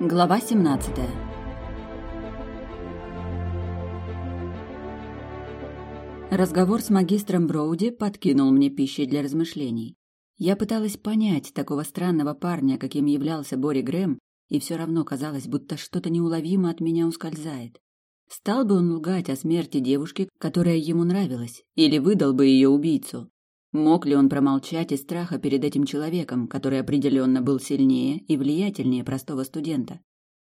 Глава 17 Разговор с магистром Броуди подкинул мне пищи для размышлений. Я пыталась понять такого странного парня, каким являлся Бори Грэм, и все равно казалось, будто что-то неуловимо от меня ускользает. Стал бы он лгать о смерти девушки, которая ему нравилась, или выдал бы ее убийцу? Мог ли он промолчать из страха перед этим человеком, который определенно был сильнее и влиятельнее простого студента?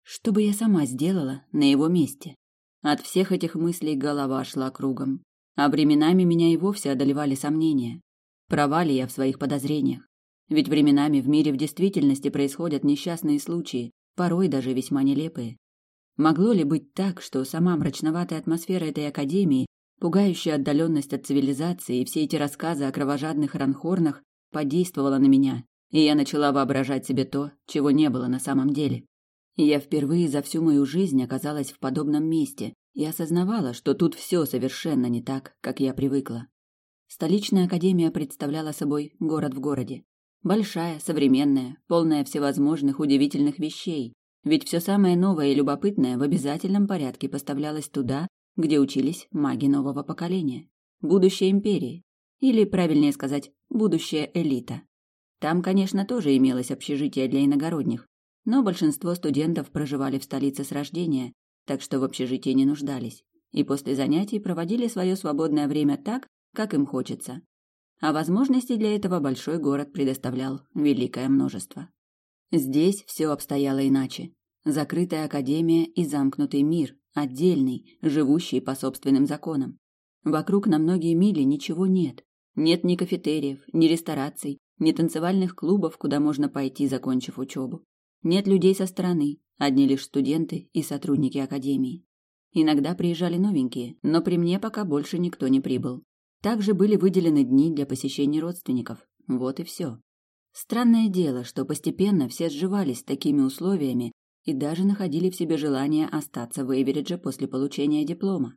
Что бы я сама сделала на его месте? От всех этих мыслей голова шла кругом. А временами меня и вовсе одолевали сомнения. Права ли я в своих подозрениях? Ведь временами в мире в действительности происходят несчастные случаи, порой даже весьма нелепые. Могло ли быть так, что сама мрачноватая атмосфера этой академии Пугающая отдаленность от цивилизации и все эти рассказы о кровожадных ранхорнах подействовала на меня, и я начала воображать себе то, чего не было на самом деле. Я впервые за всю мою жизнь оказалась в подобном месте и осознавала, что тут все совершенно не так, как я привыкла. Столичная академия представляла собой город в городе. Большая, современная, полная всевозможных удивительных вещей. Ведь все самое новое и любопытное в обязательном порядке поставлялось туда, где учились маги нового поколения, будущее империи, или, правильнее сказать, будущая элита. Там, конечно, тоже имелось общежитие для иногородних, но большинство студентов проживали в столице с рождения, так что в общежитии не нуждались, и после занятий проводили свое свободное время так, как им хочется. А возможностей для этого большой город предоставлял великое множество. Здесь все обстояло иначе. Закрытая академия и замкнутый мир, отдельный, живущий по собственным законам. Вокруг на многие мили ничего нет. Нет ни кафетериев, ни рестораций, ни танцевальных клубов, куда можно пойти, закончив учебу. Нет людей со стороны, одни лишь студенты и сотрудники академии. Иногда приезжали новенькие, но при мне пока больше никто не прибыл. Также были выделены дни для посещения родственников. Вот и все. Странное дело, что постепенно все сживались с такими условиями и даже находили в себе желание остаться в Эйверидже после получения диплома.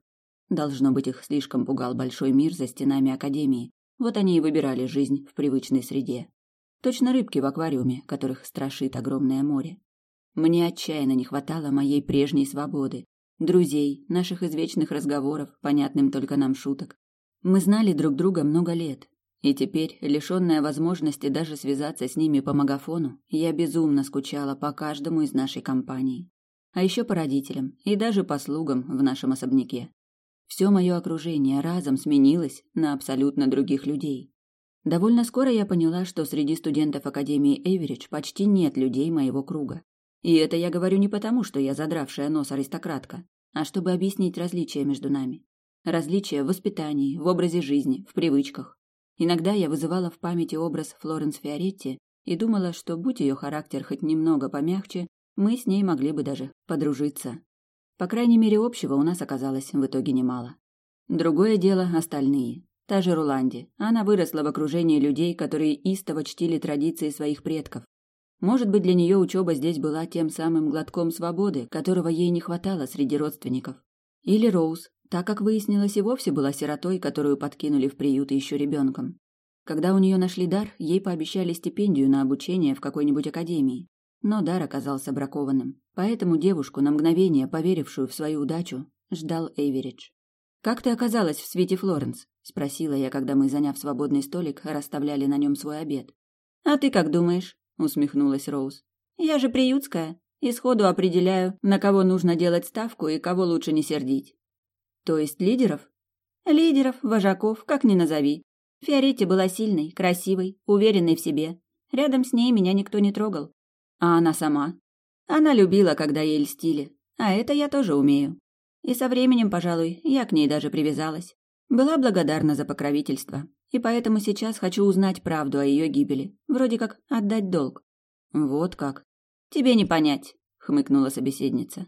Должно быть, их слишком пугал большой мир за стенами академии. Вот они и выбирали жизнь в привычной среде. Точно рыбки в аквариуме, которых страшит огромное море. Мне отчаянно не хватало моей прежней свободы, друзей, наших извечных разговоров, понятным только нам шуток. Мы знали друг друга много лет, и теперь, лишённая возможности даже связаться с ними по магафону, я безумно скучала по каждому из нашей компании. А ещё по родителям и даже по слугам в нашем особняке. Всё моё окружение разом сменилось на абсолютно других людей. Довольно скоро я поняла, что среди студентов Академии Эверидж почти нет людей моего круга. И это я говорю не потому, что я задравшая нос аристократка, а чтобы объяснить различия между нами. Различия в воспитании, в образе жизни, в привычках. Иногда я вызывала в памяти образ Флоренс Фиоретти и думала, что будь ее характер хоть немного помягче, мы с ней могли бы даже подружиться. По крайней мере, общего у нас оказалось в итоге немало. Другое дело остальные. Та же Руланди. Она выросла в окружении людей, которые истово чтили традиции своих предков. Может быть, для нее учеба здесь была тем самым глотком свободы, которого ей не хватало среди родственников. Или Роуз, так как выяснилось, и вовсе была сиротой, которую подкинули в приют еще ребенком. Когда у нее нашли дар, ей пообещали стипендию на обучение в какой-нибудь академии. Но дар оказался бракованным, поэтому девушку, на мгновение поверившую в свою удачу, ждал Эйверидж. «Как ты оказалась в свете Флоренс?» – спросила я, когда мы, заняв свободный столик, расставляли на нем свой обед. «А ты как думаешь?» – усмехнулась Роуз. «Я же приютская, и сходу определяю, на кого нужно делать ставку и кого лучше не сердить. То есть лидеров? Лидеров, вожаков, как ни назови. Фиоретти была сильной, красивой, уверенной в себе. Рядом с ней меня никто не трогал. А она сама? Она любила, когда ей льстили. А это я тоже умею. И со временем, пожалуй, я к ней даже привязалась. Была благодарна за покровительство. И поэтому сейчас хочу узнать правду о ее гибели. Вроде как отдать долг. Вот как. Тебе не понять, хмыкнула собеседница.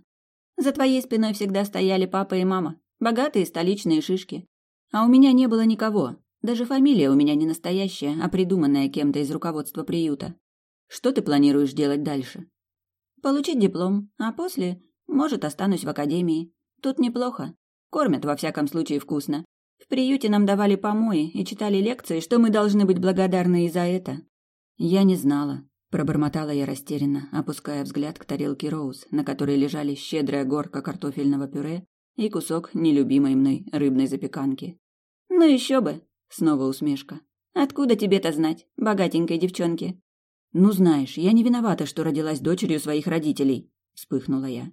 За твоей спиной всегда стояли папа и мама. Богатые столичные шишки. А у меня не было никого. Даже фамилия у меня не настоящая, а придуманная кем-то из руководства приюта. Что ты планируешь делать дальше? Получить диплом, а после, может, останусь в академии. Тут неплохо. Кормят, во всяком случае, вкусно. В приюте нам давали помои и читали лекции, что мы должны быть благодарны и за это. Я не знала. Пробормотала я растерянно, опуская взгляд к тарелке Роуз, на которой лежали щедрая горка картофельного пюре и кусок нелюбимой мной рыбной запеканки. «Ну еще бы!» — снова усмешка. «Откуда тебе-то знать, богатенькой девчонке?» «Ну знаешь, я не виновата, что родилась дочерью своих родителей», — вспыхнула я.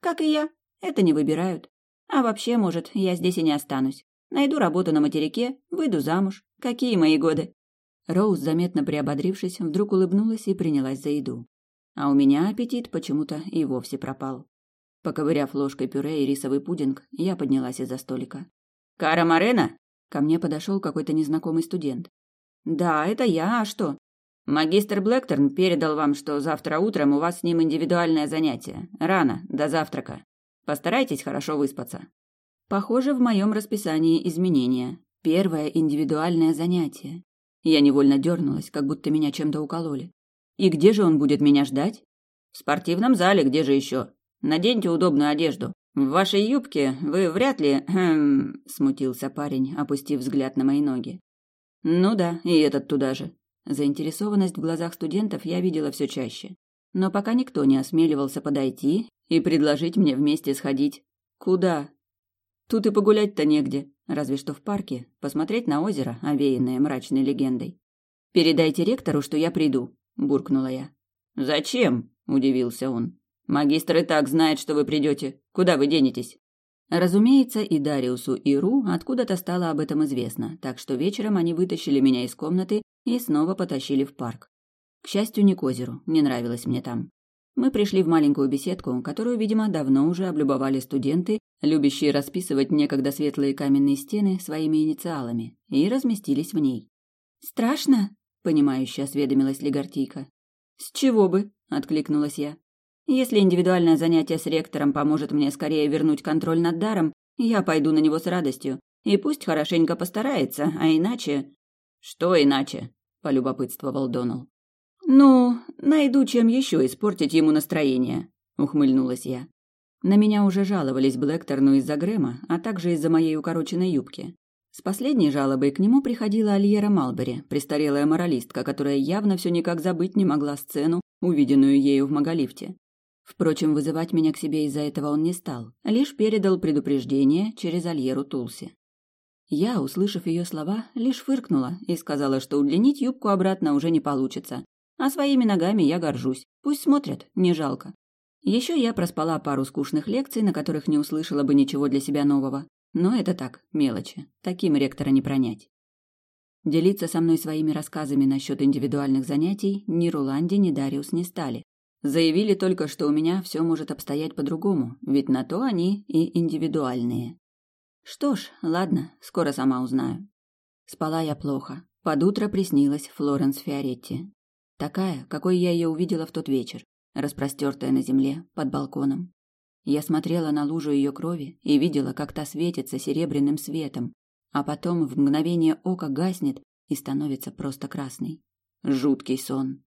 «Как и я. Это не выбирают. А вообще, может, я здесь и не останусь. Найду работу на материке, выйду замуж. Какие мои годы?» Роуз, заметно приободрившись, вдруг улыбнулась и принялась за еду. А у меня аппетит почему-то и вовсе пропал. Поковыряв ложкой пюре и рисовый пудинг, я поднялась из-за столика. «Кара Морена?» Ко мне подошел какой-то незнакомый студент. «Да, это я, а что?» «Магистр Блэкторн передал вам, что завтра утром у вас с ним индивидуальное занятие. Рано, до завтрака. Постарайтесь хорошо выспаться». Похоже, в моем расписании изменения. Первое индивидуальное занятие. Я невольно дернулась, как будто меня чем-то укололи. И где же он будет меня ждать? В спортивном зале, где же еще? Наденьте удобную одежду. В вашей юбке вы вряд ли... Хм, смутился парень, опустив взгляд на мои ноги. Ну да, и этот туда же. Заинтересованность в глазах студентов я видела все чаще. Но пока никто не осмеливался подойти и предложить мне вместе сходить. Куда? Тут и погулять-то негде, разве что в парке, посмотреть на озеро, овеянное мрачной легендой. «Передайте ректору, что я приду», – буркнула я. «Зачем?» – удивился он. «Магистр и так знает, что вы придете. Куда вы денетесь?» Разумеется, и Дариусу, и Ру откуда-то стало об этом известно, так что вечером они вытащили меня из комнаты и снова потащили в парк. К счастью, не к озеру, не нравилось мне там. Мы пришли в маленькую беседку, которую, видимо, давно уже облюбовали студенты, любящие расписывать некогда светлые каменные стены своими инициалами, и разместились в ней. «Страшно?» — понимающе осведомилась Легартийка. «С чего бы?» — откликнулась я. «Если индивидуальное занятие с ректором поможет мне скорее вернуть контроль над даром, я пойду на него с радостью. И пусть хорошенько постарается, а иначе...» «Что иначе?» — полюбопытствовал Донал. «Ну, найду, чем еще испортить ему настроение», — ухмыльнулась я. На меня уже жаловались Блэкторну из-за Грэма, а также из-за моей укороченной юбки. С последней жалобой к нему приходила Альера Малбери, престарелая моралистка, которая явно все никак забыть не могла сцену, увиденную ею в Маголифте. Впрочем, вызывать меня к себе из-за этого он не стал, лишь передал предупреждение через Альеру Тулси. Я, услышав ее слова, лишь фыркнула и сказала, что удлинить юбку обратно уже не получится, а своими ногами я горжусь. Пусть смотрят, не жалко. Еще я проспала пару скучных лекций, на которых не услышала бы ничего для себя нового. Но это так, мелочи. Таким ректора не пронять. Делиться со мной своими рассказами насчет индивидуальных занятий ни Руланди, ни Дариус не стали. Заявили только, что у меня все может обстоять по-другому, ведь на то они и индивидуальные. Что ж, ладно, скоро сама узнаю. Спала я плохо. Под утро приснилась Флоренс Фиоретти. Такая, какой я ее увидела в тот вечер, распростертая на земле под балконом. Я смотрела на лужу ее крови и видела, как та светится серебряным светом, а потом в мгновение ока гаснет и становится просто красной. Жуткий сон.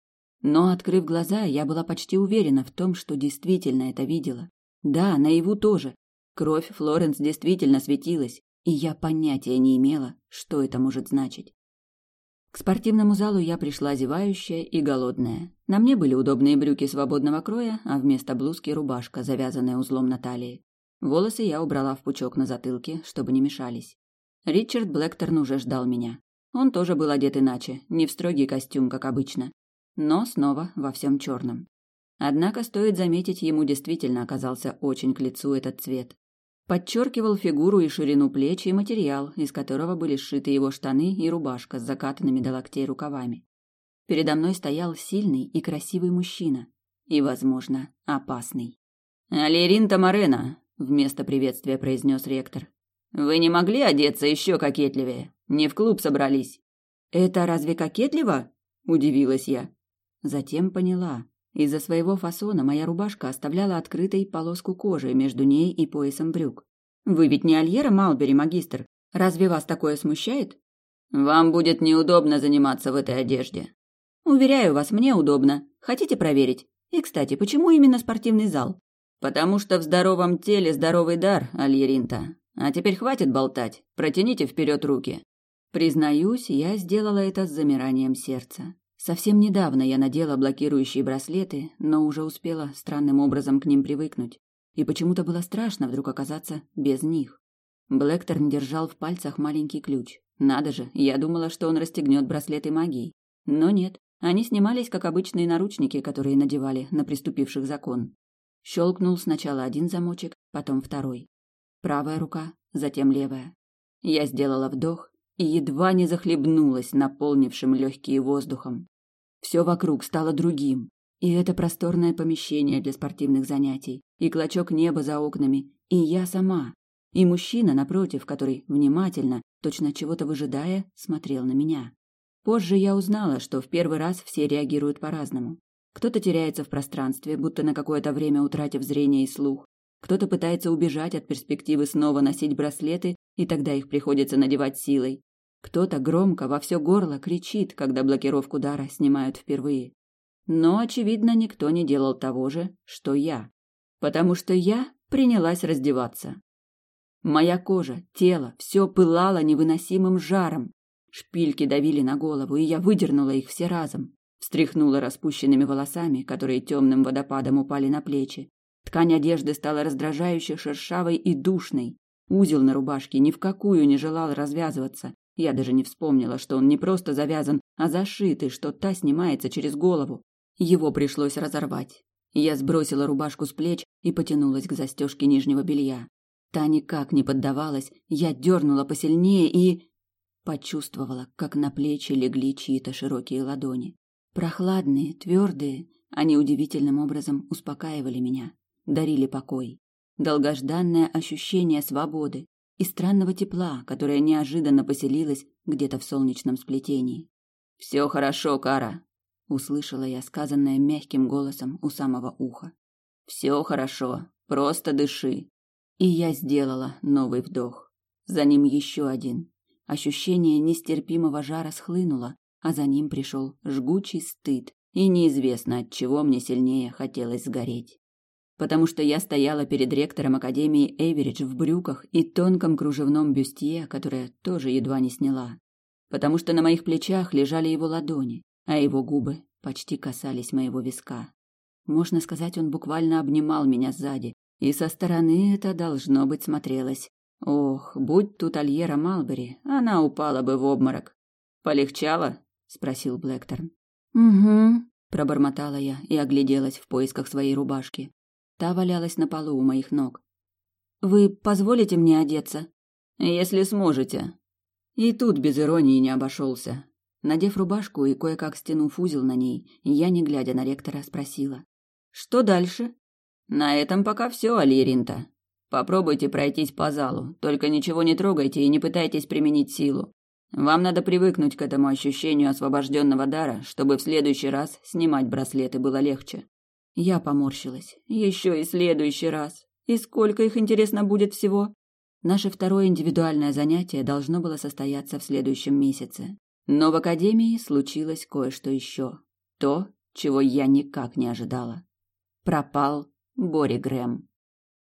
Но, открыв глаза, я была почти уверена в том, что действительно это видела. Да, наяву тоже. Кровь Флоренс действительно светилась, и я понятия не имела, что это может значить. К спортивному залу я пришла зевающая и голодная. На мне были удобные брюки свободного кроя, а вместо блузки рубашка, завязанная узлом на талии. Волосы я убрала в пучок на затылке, чтобы не мешались. Ричард Блэкторн уже ждал меня. Он тоже был одет иначе, не в строгий костюм, как обычно, но снова во всем черном. Однако, стоит заметить, ему действительно оказался очень к лицу этот цвет подчеркивал фигуру и ширину плеч и материал, из которого были сшиты его штаны и рубашка с закатанными до локтей рукавами. Передо мной стоял сильный и красивый мужчина. И, возможно, опасный. «Алерин Тамарена», — вместо приветствия произнес ректор. «Вы не могли одеться еще кокетливее? Не в клуб собрались». «Это разве кокетливо?» — удивилась я. Затем поняла. Из-за своего фасона моя рубашка оставляла открытой полоску кожи между ней и поясом брюк. Вы ведь не Альера Малбери, магистр. Разве вас такое смущает? Вам будет неудобно заниматься в этой одежде. Уверяю вас, мне удобно. Хотите проверить? И, кстати, почему именно спортивный зал? Потому что в здоровом теле здоровый дар, Альеринта. А теперь хватит болтать. Протяните вперед руки. Признаюсь, я сделала это с замиранием сердца. Совсем недавно я надела блокирующие браслеты, но уже успела странным образом к ним привыкнуть. И почему-то было страшно вдруг оказаться без них. Блэкторн держал в пальцах маленький ключ. Надо же, я думала, что он расстегнет браслеты магии. Но нет, они снимались, как обычные наручники, которые надевали на приступивших закон. Щелкнул сначала один замочек, потом второй. Правая рука, затем левая. Я сделала вдох и едва не захлебнулась наполнившим легкие воздухом. Все вокруг стало другим. И это просторное помещение для спортивных занятий, и клочок неба за окнами, и я сама, и мужчина напротив, который внимательно, точно чего-то выжидая, смотрел на меня. Позже я узнала, что в первый раз все реагируют по-разному. Кто-то теряется в пространстве, будто на какое-то время утратив зрение и слух. Кто-то пытается убежать от перспективы снова носить браслеты, и тогда их приходится надевать силой. Кто-то громко во все горло кричит, когда блокировку дара снимают впервые. Но, очевидно, никто не делал того же, что я. Потому что я принялась раздеваться. Моя кожа, тело, все пылало невыносимым жаром. Шпильки давили на голову, и я выдернула их все разом. Встряхнула распущенными волосами, которые темным водопадом упали на плечи. Ткань одежды стала раздражающе шершавой и душной. Узел на рубашке ни в какую не желал развязываться. Я даже не вспомнила, что он не просто завязан, а зашит, и что та снимается через голову. Его пришлось разорвать. Я сбросила рубашку с плеч и потянулась к застежке нижнего белья. Та никак не поддавалась, я дернула посильнее и... Почувствовала, как на плечи легли чьи-то широкие ладони. Прохладные, твердые, они удивительным образом успокаивали меня, дарили покой. Долгожданное ощущение свободы, и странного тепла, которое неожиданно поселилось где-то в солнечном сплетении. «Все хорошо, Кара», — услышала я сказанное мягким голосом у самого уха. «Все хорошо, просто дыши». И я сделала новый вдох. За ним еще один. Ощущение нестерпимого жара схлынуло, а за ним пришел жгучий стыд, и неизвестно, от чего мне сильнее хотелось сгореть потому что я стояла перед ректором Академии Эверидж в брюках и тонком кружевном бюстье, которое тоже едва не сняла, потому что на моих плечах лежали его ладони, а его губы почти касались моего виска. Можно сказать, он буквально обнимал меня сзади, и со стороны это должно быть смотрелось. Ох, будь тут Альера Малбери, она упала бы в обморок. Полегчало? спросил Блэкторн. Угу, пробормотала я и огляделась в поисках своей рубашки. Та валялась на полу у моих ног. «Вы позволите мне одеться?» «Если сможете». И тут без иронии не обошелся. Надев рубашку и кое-как стянув узел на ней, я, не глядя на ректора, спросила. «Что дальше?» «На этом пока все, Алиринта. Попробуйте пройтись по залу, только ничего не трогайте и не пытайтесь применить силу. Вам надо привыкнуть к этому ощущению освобожденного дара, чтобы в следующий раз снимать браслеты было легче. Я поморщилась. Еще и следующий раз. И сколько их, интересно, будет всего? Наше второе индивидуальное занятие должно было состояться в следующем месяце. Но в академии случилось кое-что еще. То, чего я никак не ожидала. Пропал Бори Грэм.